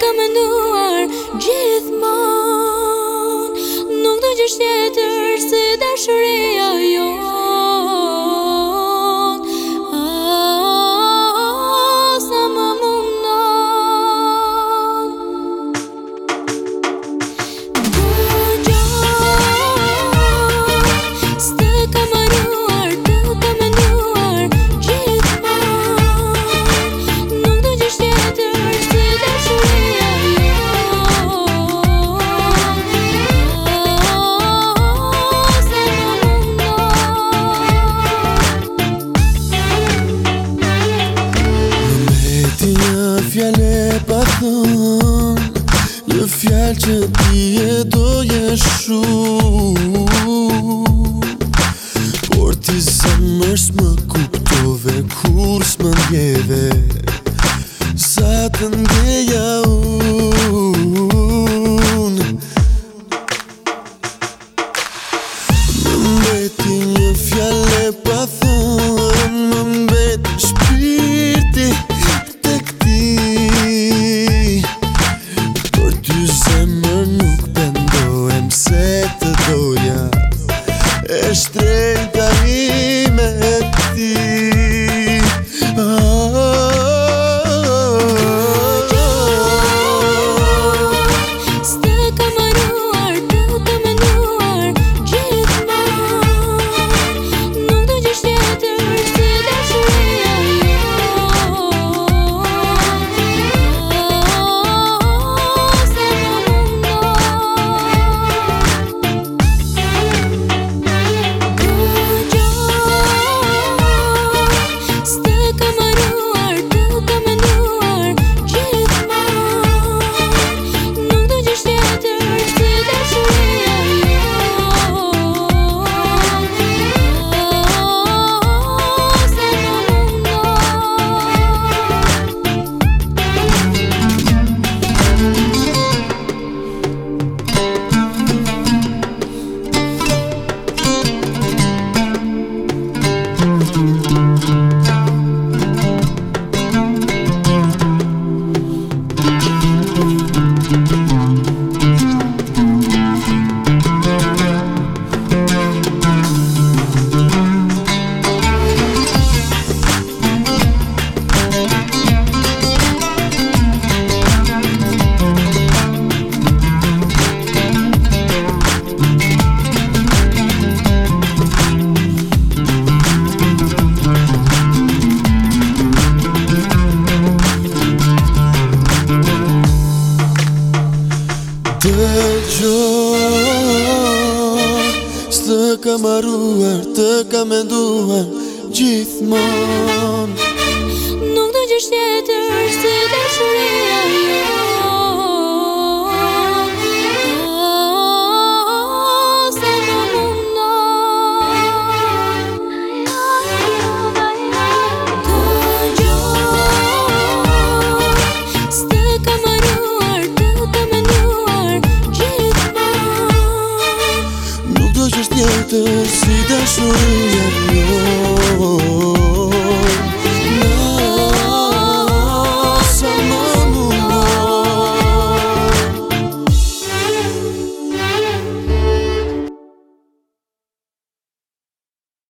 kam nduar gjithmonë nuk do të jetë se që ti e doje shumë Por ti zëmër s'më kuptove kur s'më ndjeve Sa të ndjeja gjo Së të ka maruar, të ka menduar Gjithmon Nuk të gjështjetër, së të shurit to see the truth